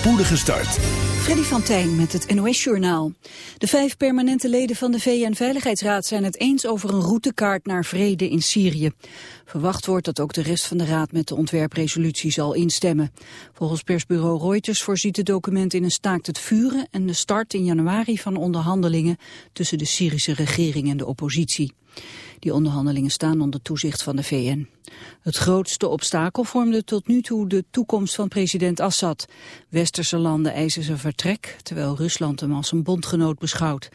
spoedige start. Freddy van Tijn met het NOS-journaal. De vijf permanente leden van de VN-veiligheidsraad zijn het eens over een routekaart naar vrede in Syrië. Verwacht wordt dat ook de rest van de raad met de ontwerpresolutie zal instemmen. Volgens persbureau Reuters voorziet het document in een staakt het vuren en de start in januari van onderhandelingen tussen de Syrische regering en de oppositie. Die onderhandelingen staan onder toezicht van de VN. Het grootste obstakel vormde tot nu toe de toekomst van president Assad. Westerse landen eisen zijn vertrek, terwijl Rusland hem als een bondgenoot beschouwt.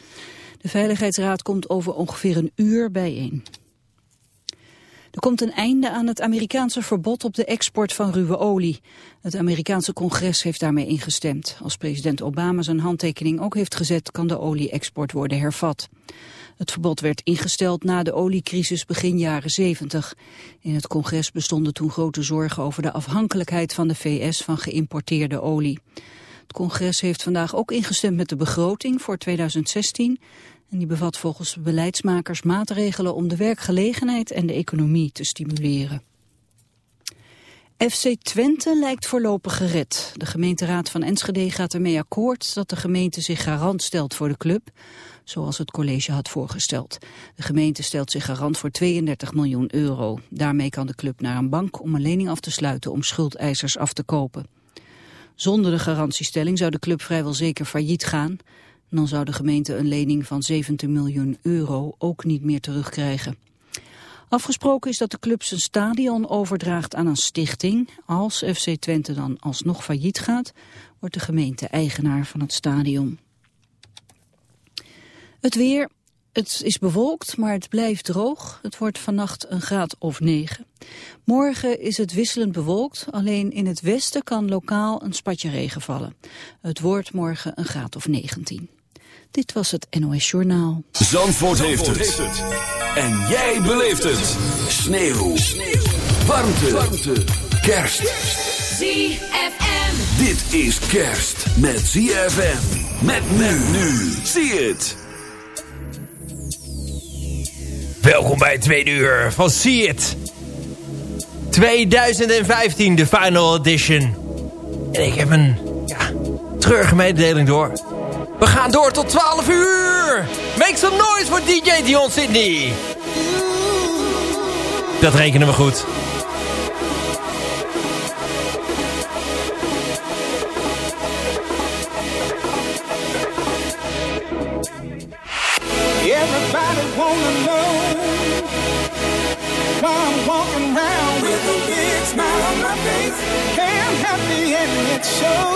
De Veiligheidsraad komt over ongeveer een uur bijeen. Er komt een einde aan het Amerikaanse verbod op de export van ruwe olie. Het Amerikaanse congres heeft daarmee ingestemd. Als president Obama zijn handtekening ook heeft gezet, kan de olie-export worden hervat. Het verbod werd ingesteld na de oliecrisis begin jaren 70. In het congres bestonden toen grote zorgen over de afhankelijkheid van de VS van geïmporteerde olie. Het congres heeft vandaag ook ingestemd met de begroting voor 2016. En die bevat volgens beleidsmakers maatregelen om de werkgelegenheid en de economie te stimuleren. FC Twente lijkt voorlopig gered. De gemeenteraad van Enschede gaat ermee akkoord dat de gemeente zich garant stelt voor de club zoals het college had voorgesteld. De gemeente stelt zich garant voor 32 miljoen euro. Daarmee kan de club naar een bank om een lening af te sluiten om schuldeisers af te kopen. Zonder de garantiestelling zou de club vrijwel zeker failliet gaan. Dan zou de gemeente een lening van 17 miljoen euro ook niet meer terugkrijgen. Afgesproken is dat de club zijn stadion overdraagt aan een stichting. Als FC Twente dan alsnog failliet gaat, wordt de gemeente eigenaar van het stadion. Het weer, het is bewolkt, maar het blijft droog. Het wordt vannacht een graad of 9. Morgen is het wisselend bewolkt, alleen in het westen kan lokaal een spatje regen vallen. Het wordt morgen een graad of 19. Dit was het NOS Journaal. Zandvoort, heeft, het. En jij beleeft het. Sneeuw. Sneeuw. Warmte. Warmte. Kerst. ZFM. Dit is kerst met ZFM. Met men nu. Zie het. Welkom bij het tweede uur van See It. 2015, de final edition. En ik heb een ja, treurige mededeling door. We gaan door tot 12 uur. Make some noise voor DJ Dion Sydney. Dat rekenen we goed. Everybody wanna know why I'm walking around with a big smile on my face. Hey, I'm happy and it shows.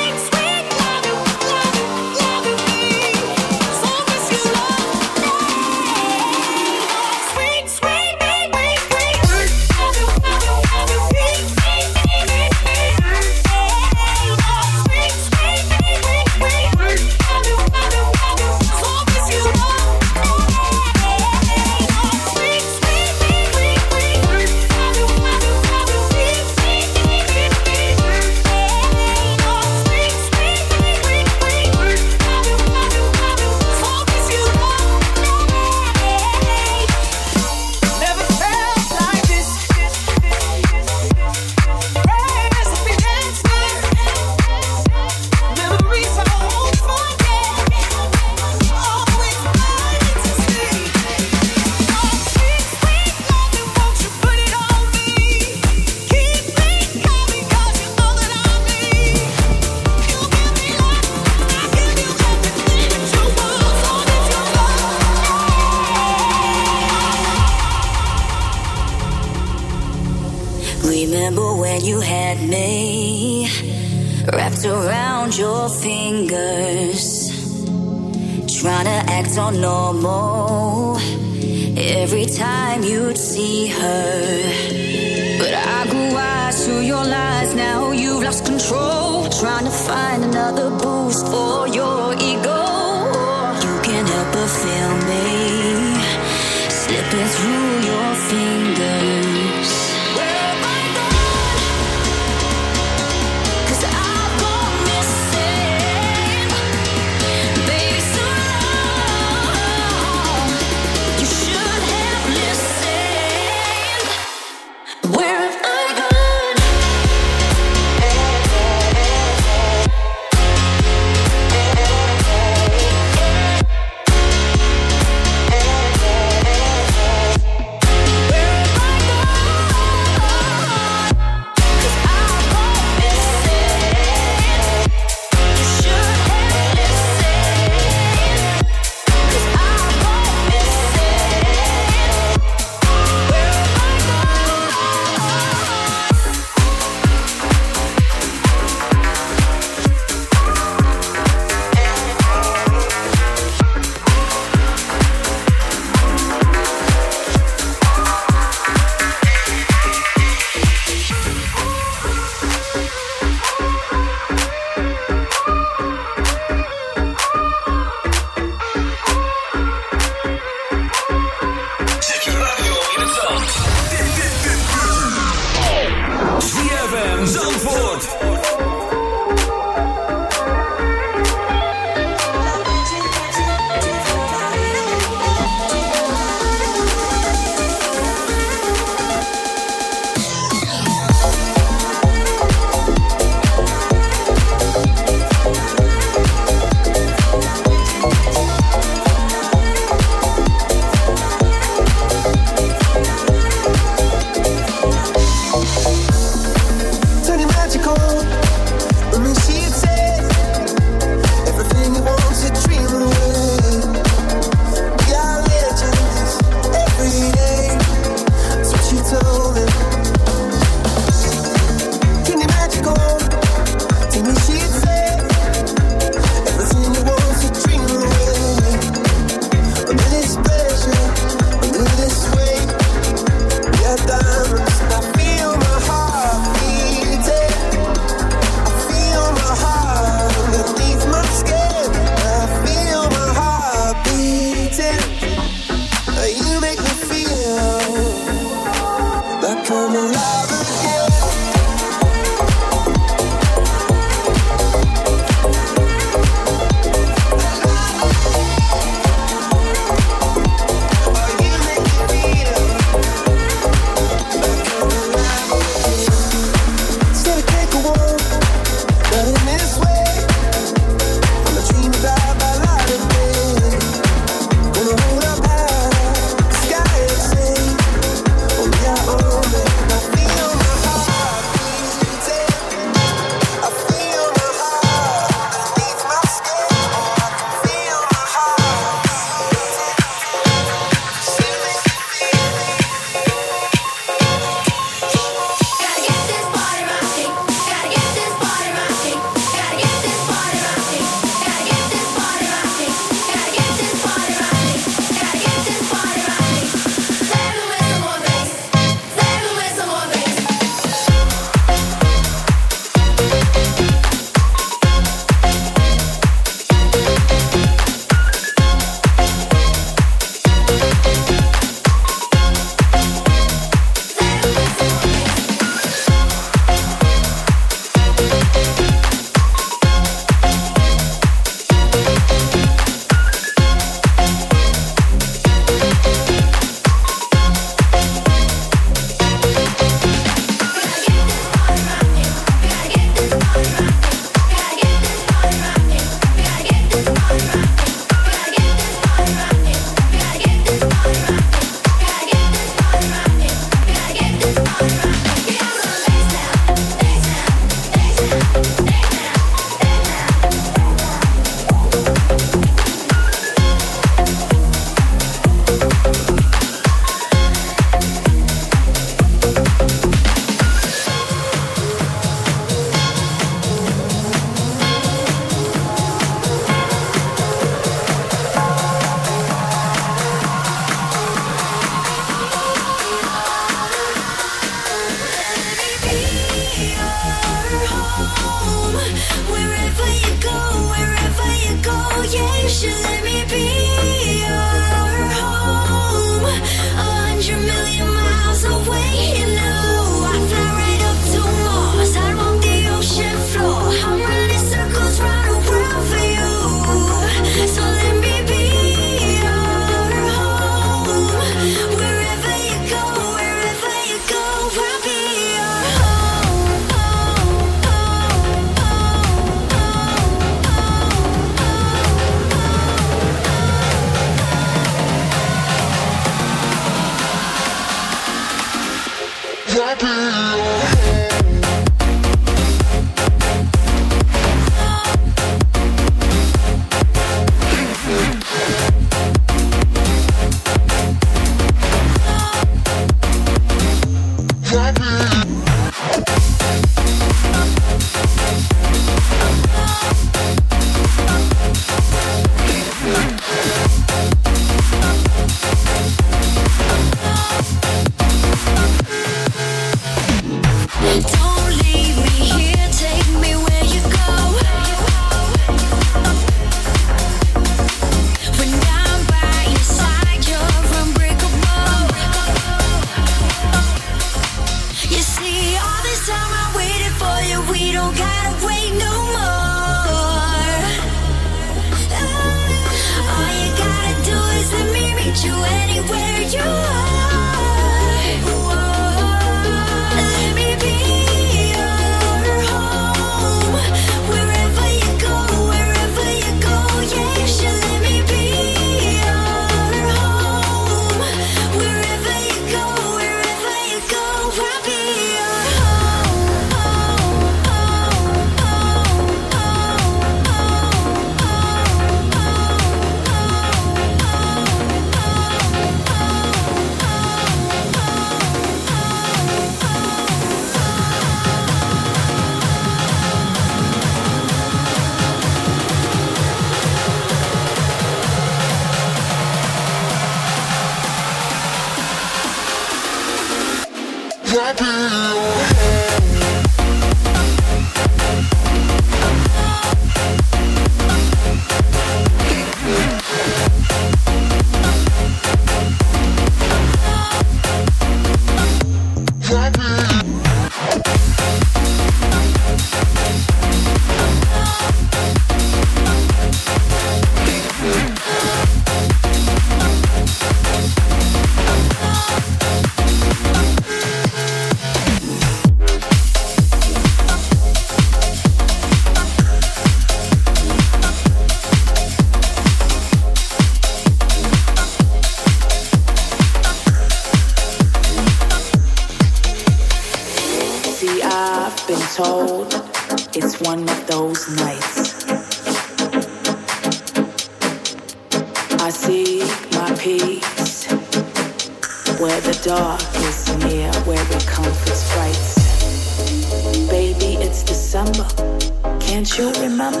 remember? Can't you remember?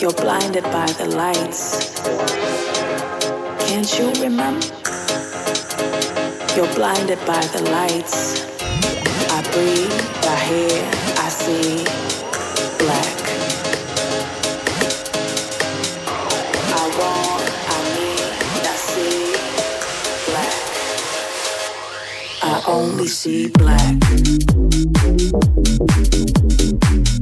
You're blinded by the lights. Can't you remember? You're blinded by the lights. I breathe, I hear, I see black. I want, I need, I see black. I only see black. thank you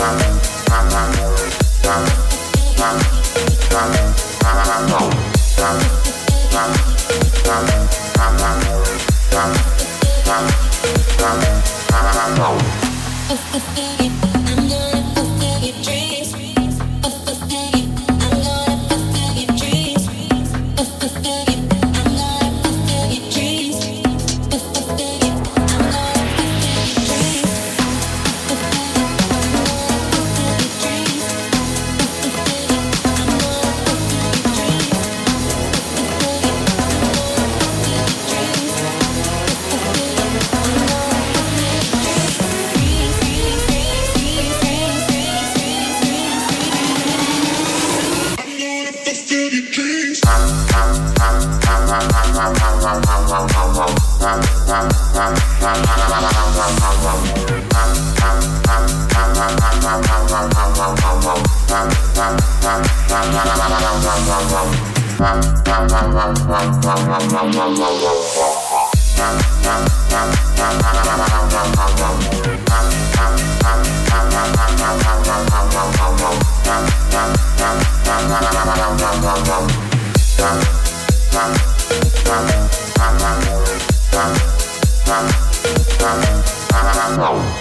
Thank Oh. Bye. No.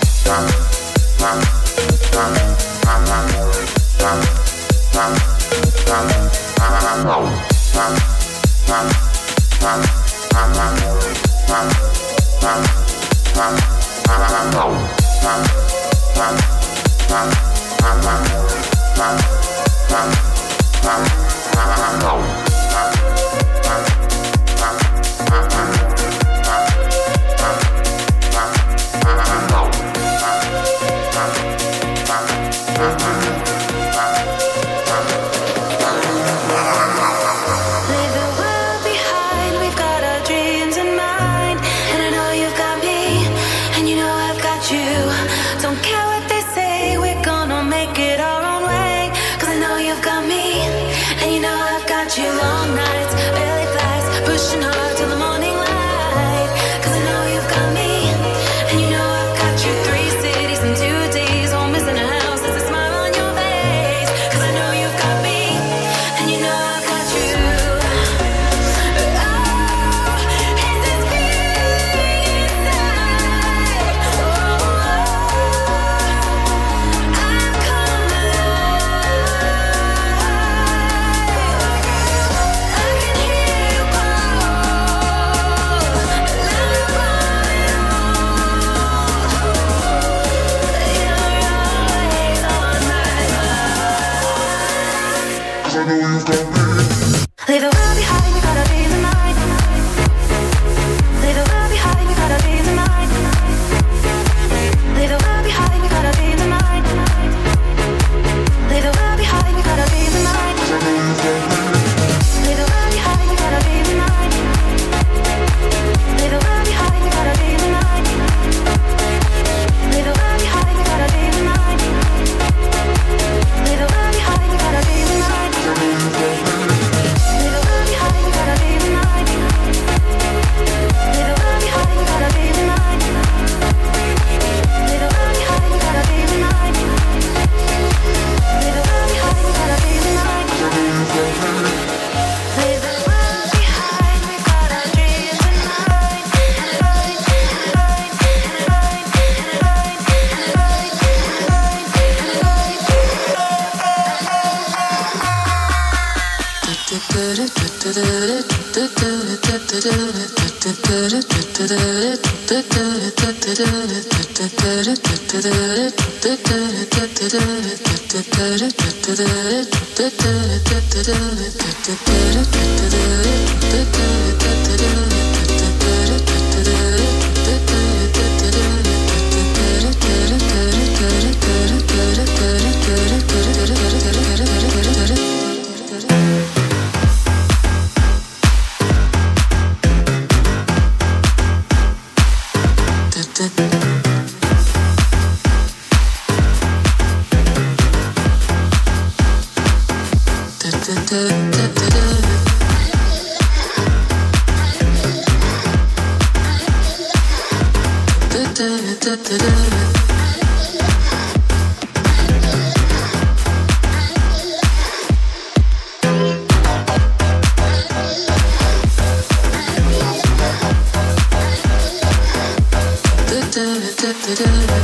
do do do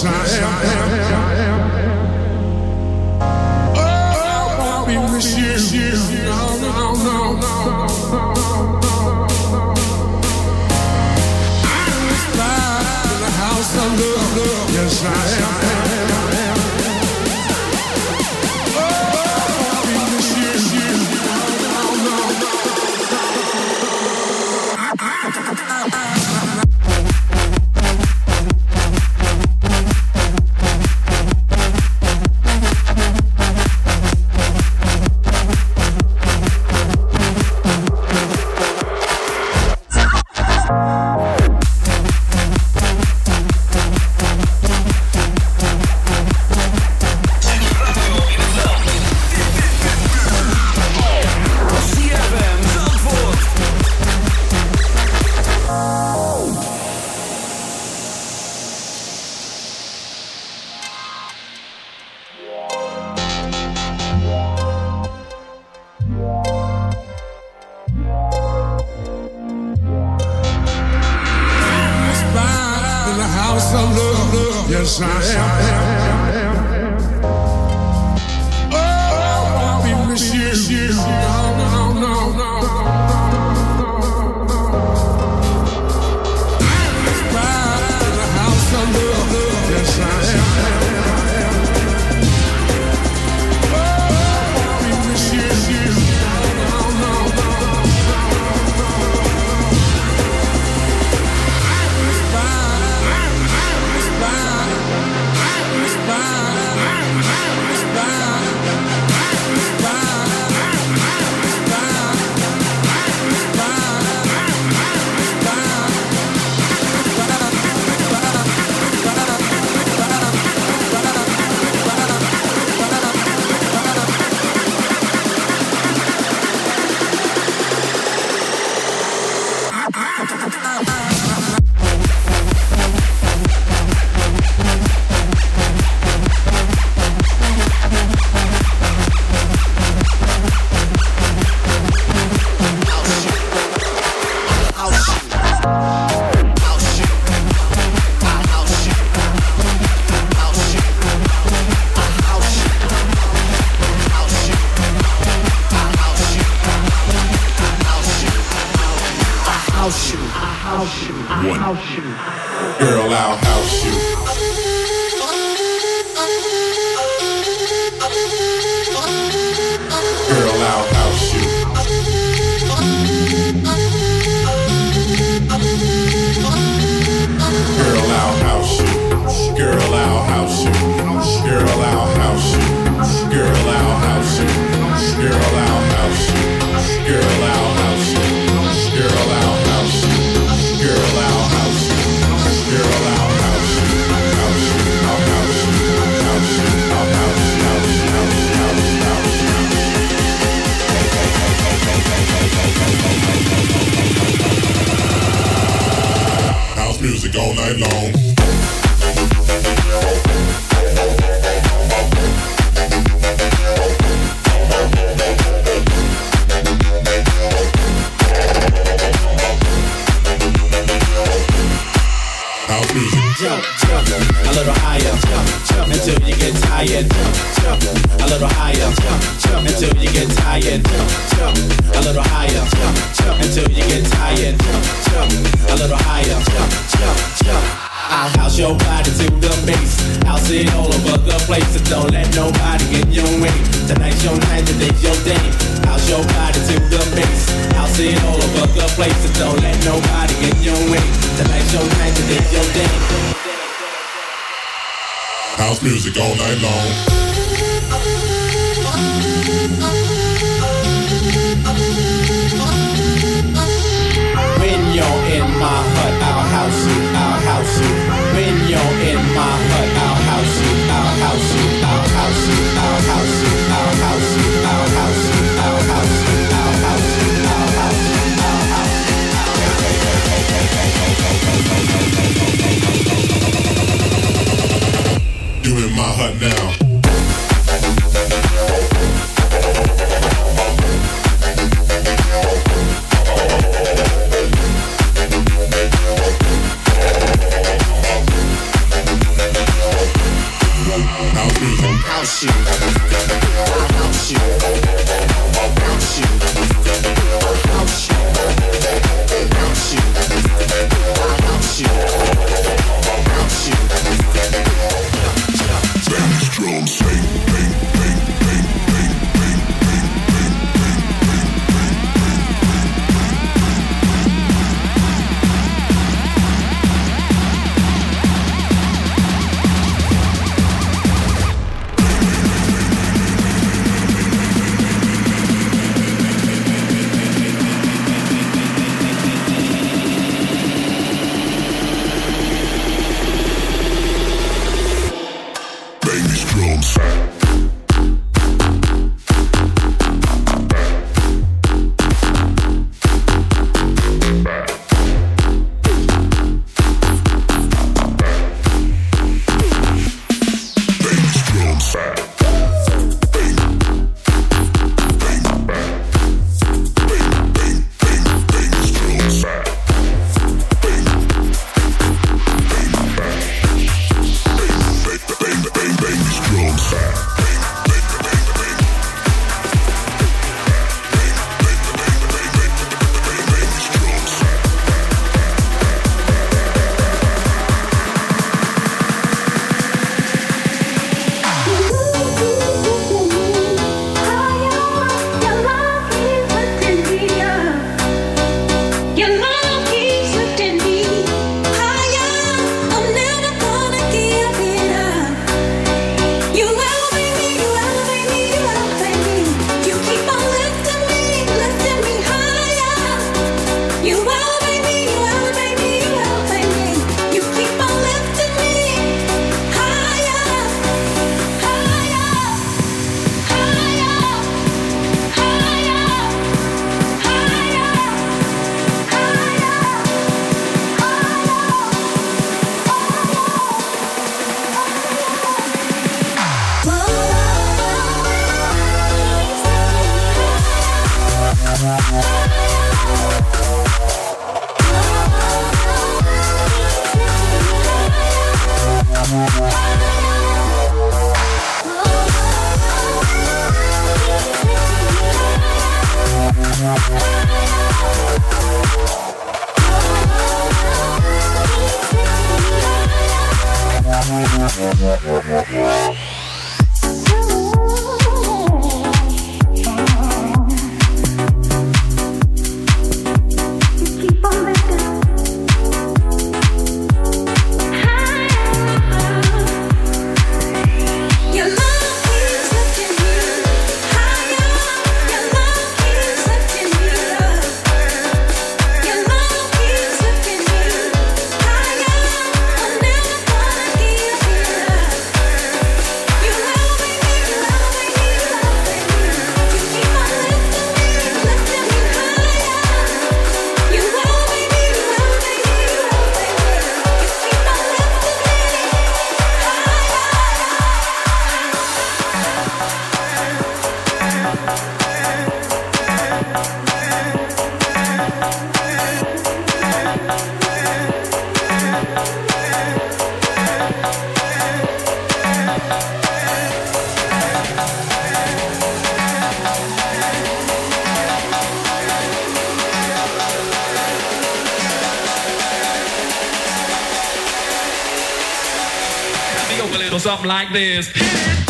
i'm am. music all night long. Jump, jump, a little higher, jump, until you get tired. Jump, jump, a little higher, jump, jump until you get tired. Jump, jump, a little higher, jump place, so don't let nobody get your way. Tonight's your night, today's your day. House your body to the base. House it all over the place, so don't let nobody get your way. Tonight's your night, today's your day. House music all night long. see. you. This.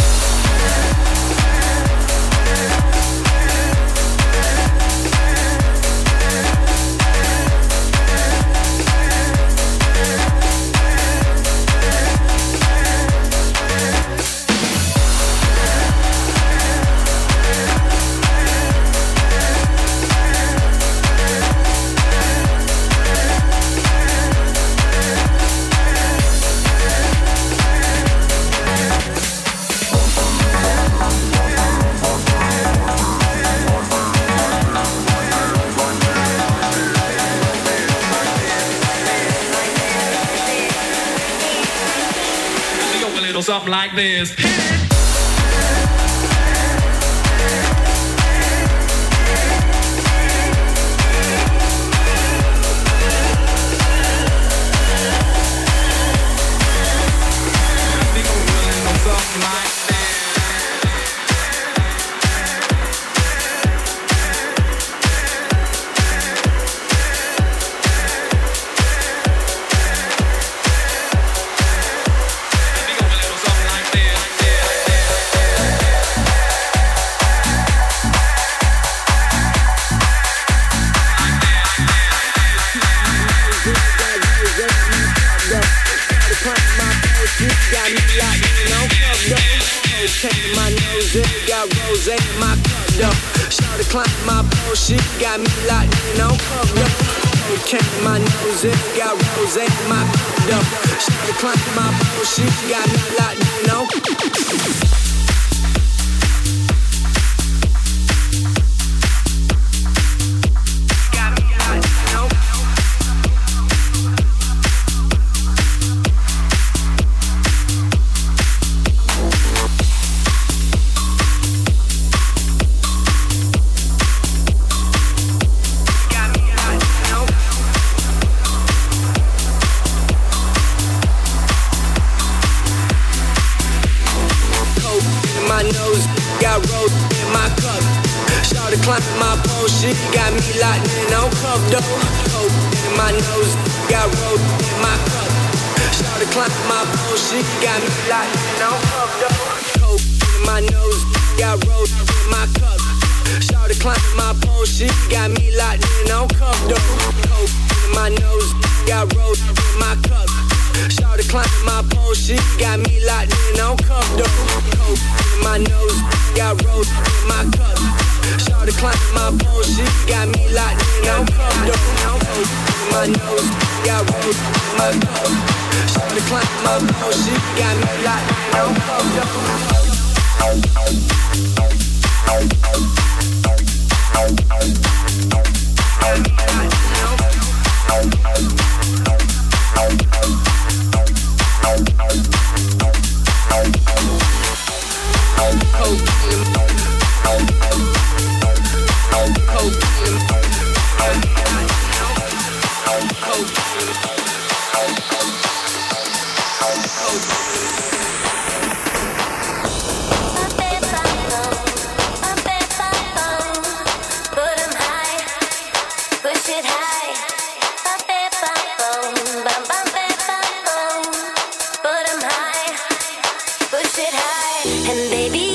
Something like this. And baby,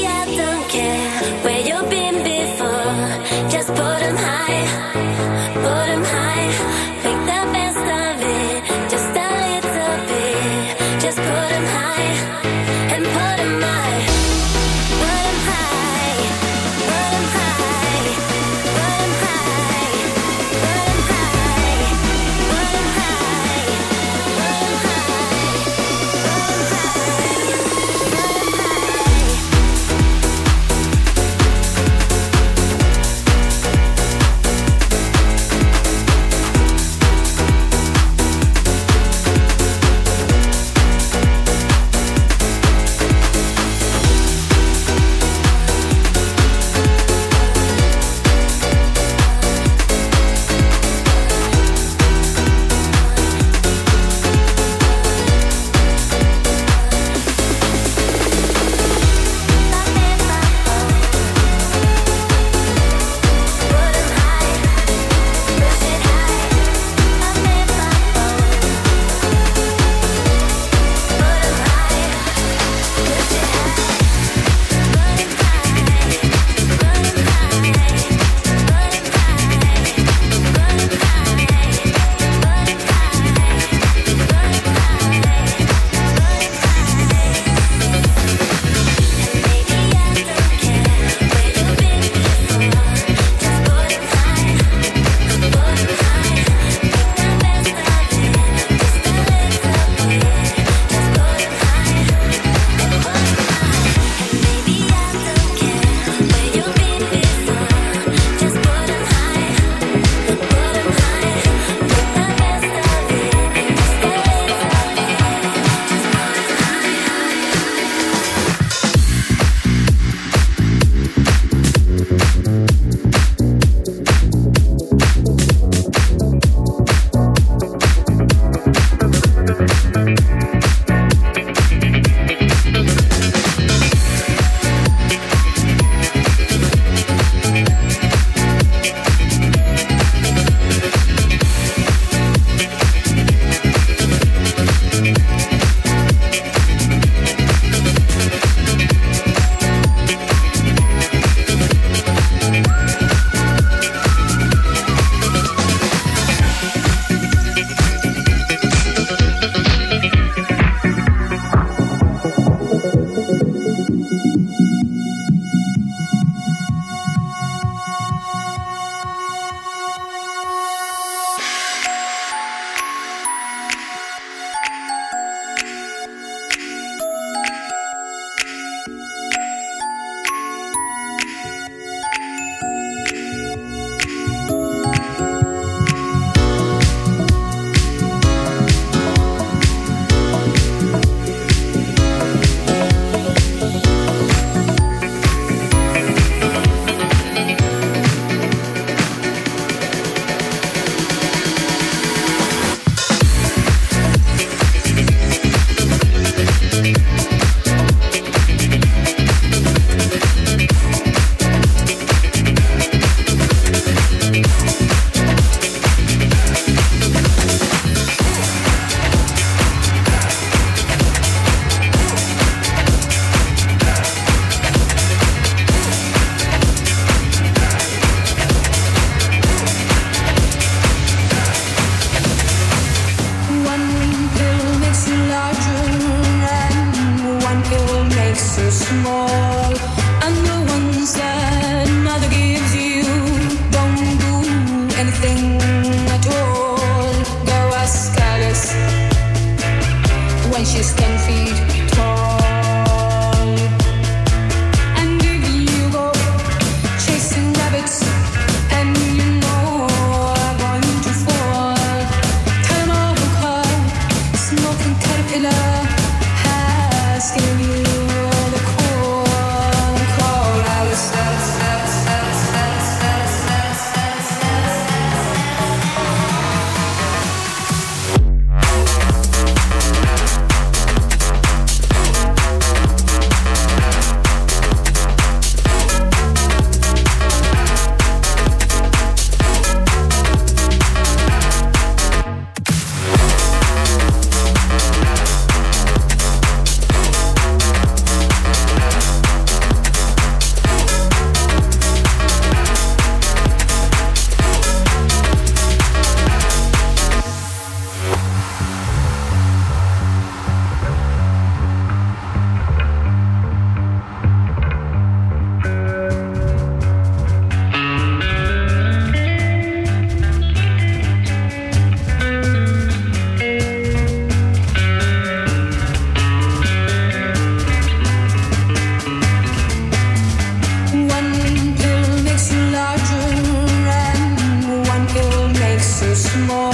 small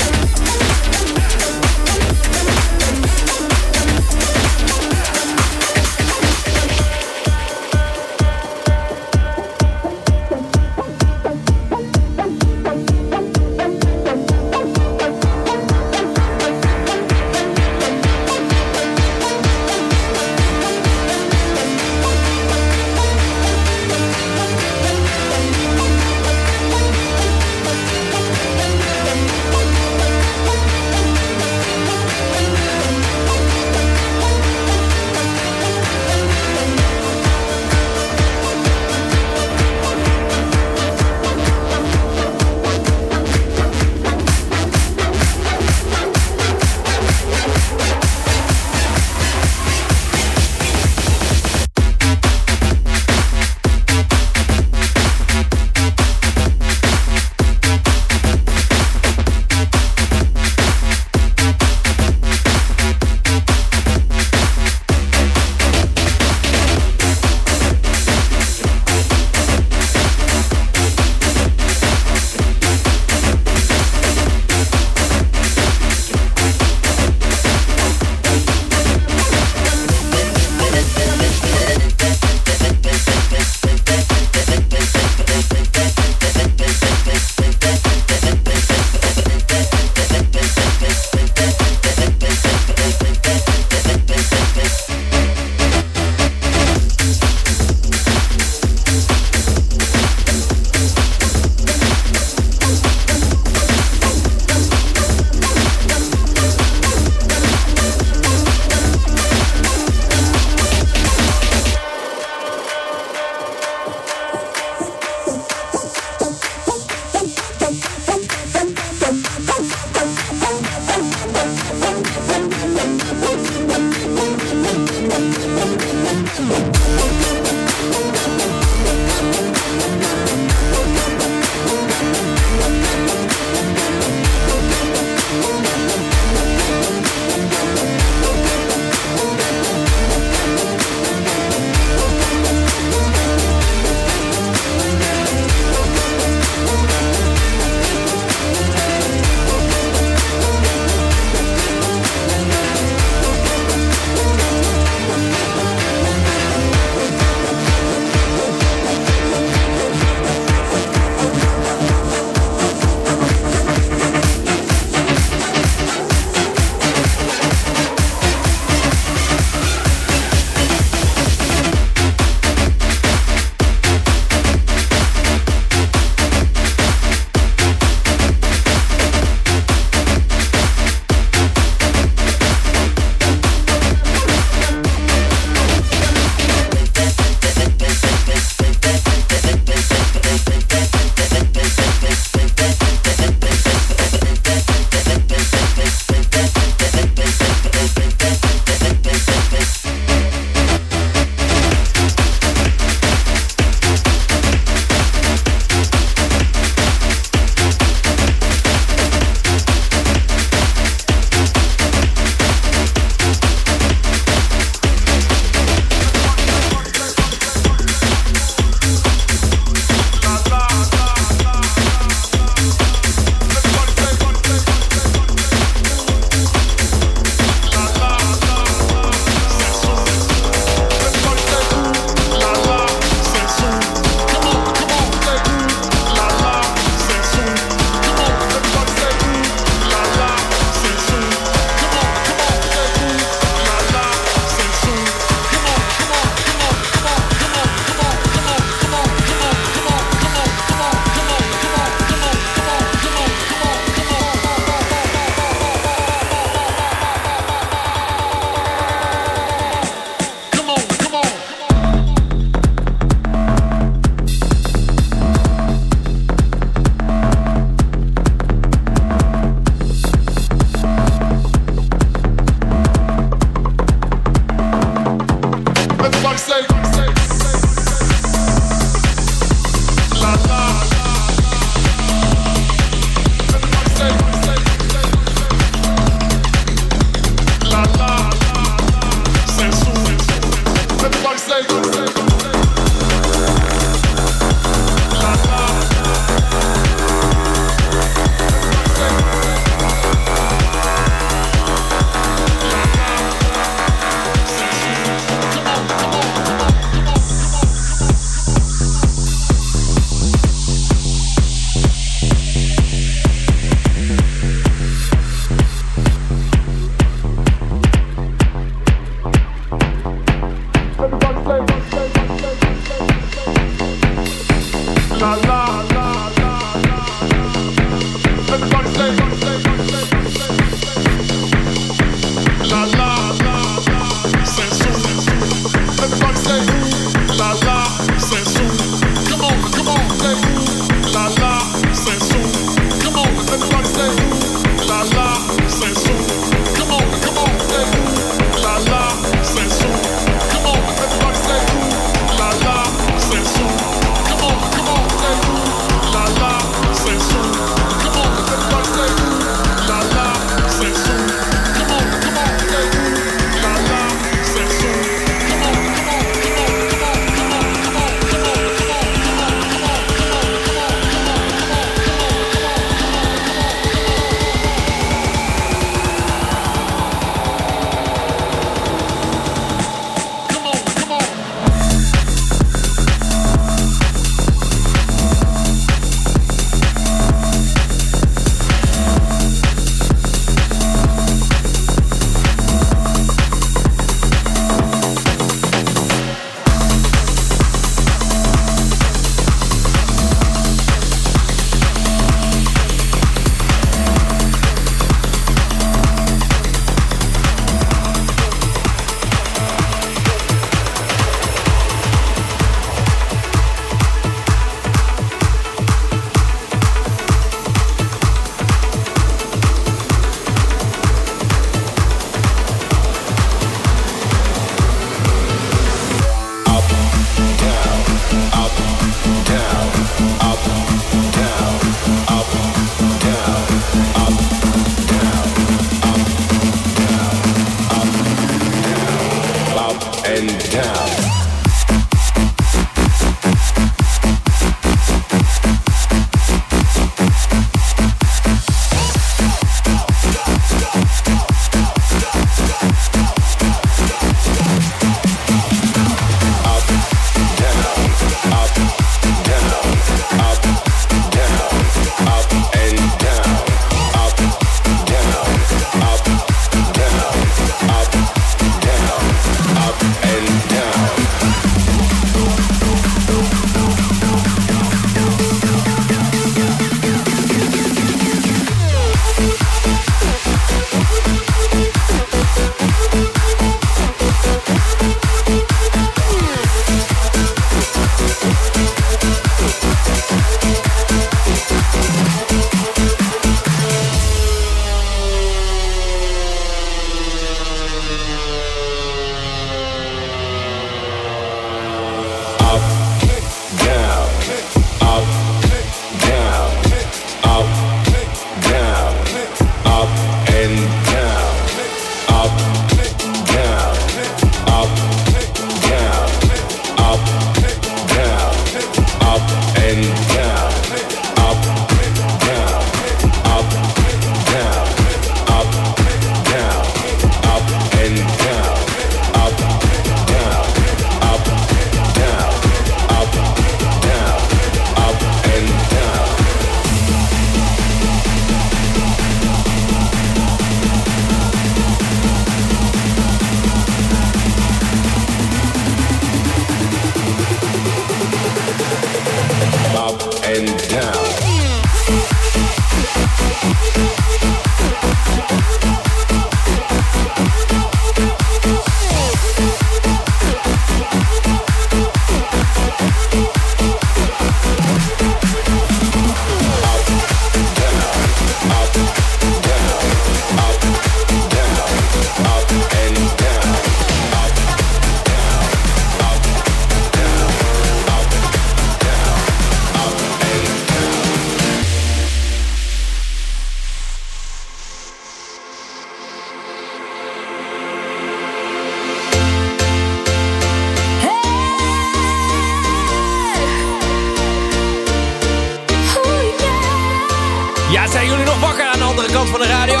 Ja, zijn jullie nog wakker aan de andere kant van de radio?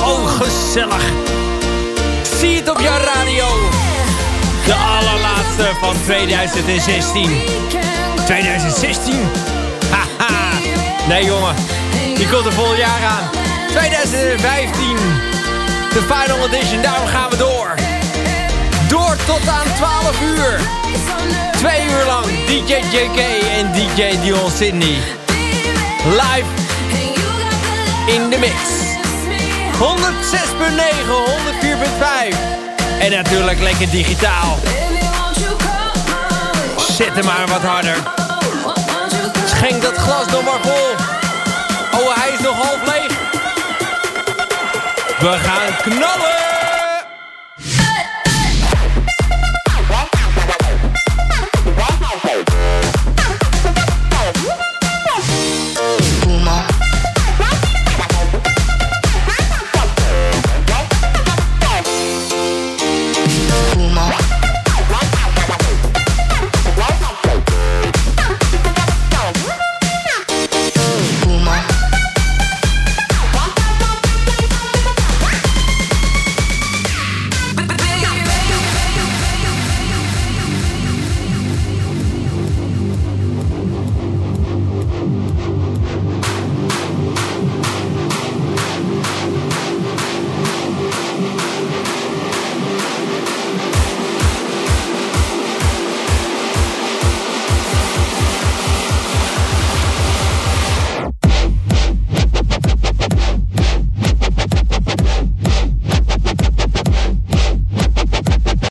Oh, gezellig. Zie het op jouw radio. De allerlaatste van 2016. 2016? Haha. Nee, jongen. Die komt er vol jaar aan. 2015. De final edition. Daarom gaan we door. Door tot aan 12 uur. Twee uur lang DJ JK en DJ Dion Sydney. Live in de mix. 106.9, 104.5. En natuurlijk lekker digitaal. Zet hem maar wat harder. Schenk dat glas nog maar vol. Oh, hij is nog half leeg. We gaan knallen!